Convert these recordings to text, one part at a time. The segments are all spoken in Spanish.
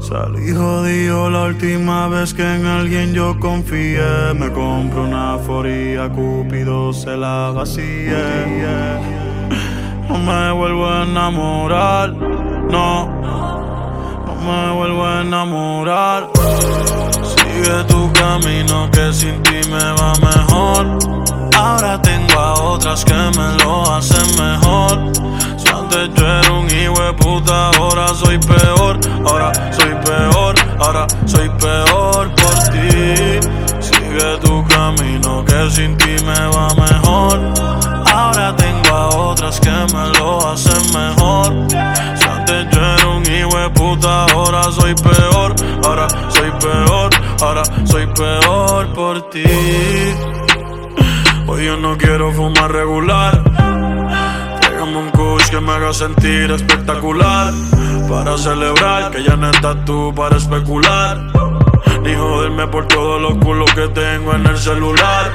Salí jodido la última vez que en alguien yo confié. Me compro una foría, Cúpido se la vacíe. No me vuelvo a enamorar, no. No me vuelvo a enamorar. Sigue tu camino que sin ti me va mejor. Ahora tengo a otras que me lo hacen Sigue tu camino que sin ti me va mejor. Ahora tengo a otras que me lo hacen mejor. Si antes yo era un hijo puta, ahora soy peor. Ahora soy peor, ahora soy peor por ti. Hoy yo no quiero fumar regular. Tráigame un kush que me haga sentir espectacular. Para celebrar que ya no estás tú para especular. Ni joderme por todos los culos que tengo en el celular.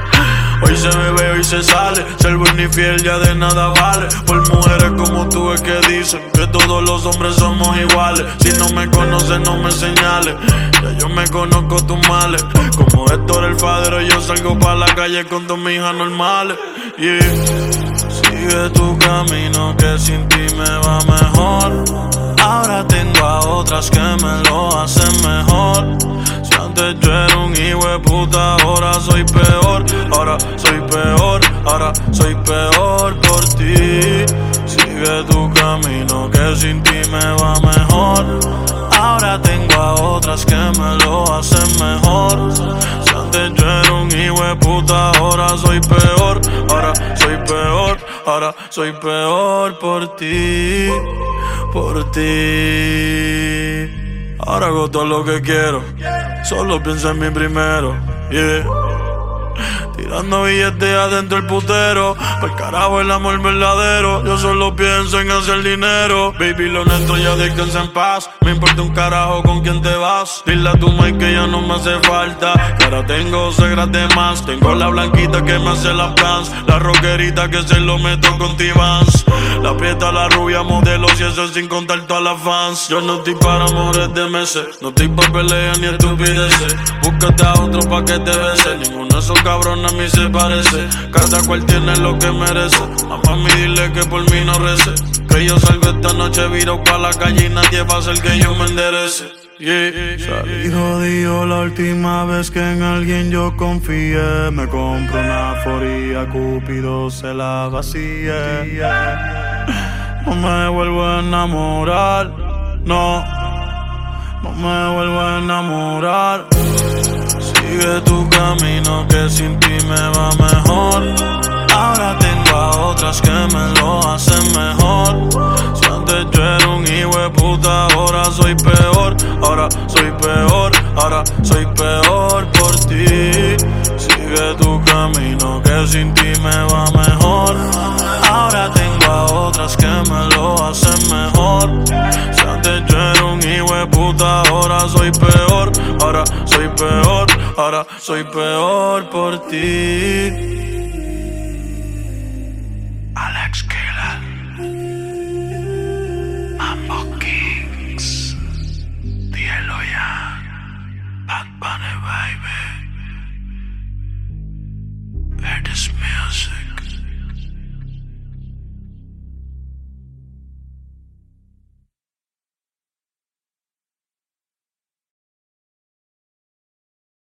Hoy se bebe, hoy se sale. Ser buen y fiel ya de nada vale. Por mujeres como tú es que dicen que todos los hombres somos iguales. Si no me conoces, no me señales. Ya yo me conozco tus males. Como Héctor el Fadero, yo salgo para la calle con dos hijas normales. Yeah. Sigue tu camino que sin ti me va mejor. Ahora tengo a otras que me lo hacen mejor. Ahora soy peor. Ahora soy peor, ahora soy peor por ti. Sigue tu camino que sin ti me va mejor. Ahora tengo a otras que me lo hacen mejor. Si antes yo era un hijo de puta, ahora soy peor. Ahora soy peor, ahora soy peor por ti. Por ti. Ahora hago todo lo que quiero. Solo pienso en mí primero. Tirando billetes adentro el putero. Por carajo el amor verdadero. Yo solo pienso en hacer dinero. Baby, lo nuestro ya descansa en paz. Me importa un carajo con quién te vas. Dile a tu madre que ya no me hace falta. Que ahora tengo segras de más. Tengo la blanquita que me hace las plans. La rockerita que se lo meto con T-Vans. La prieta, la rubia, modelos y eso sin contar todas las fans. Yo no estoy para amores de meses. No estoy para peleas ni estupideces. Búscate a otro pa' que te bese. Ninguno de esos cabrones a mí se parece. Cada cual tiene lo que merece. Mamá, mí dile que por mí no rece. Que yo salgo esta noche viro pa' la calle y nadie va a hacer que yo me enderece. Yeah. Salí jodido la última vez que en alguien yo confié. Me compro una foría, Cúpido se la vacíe. No me vuelvo a enamorar, no. No me vuelvo a enamorar. Sigue tu camino que sin ti me va mejor. Ahora tengo a otras que me lo hacen mejor. Si antes yo era un hijo de puta, ahora soy peor. Ahora soy peor, ahora soy peor por ti. Sigue tu camino que sin ti me va mejor. Ahora tengo otras que me lo hacen mejor. Si antes yo era un hijo de puta, ahora soy peor. Ahora soy peor, ahora soy peor por ti.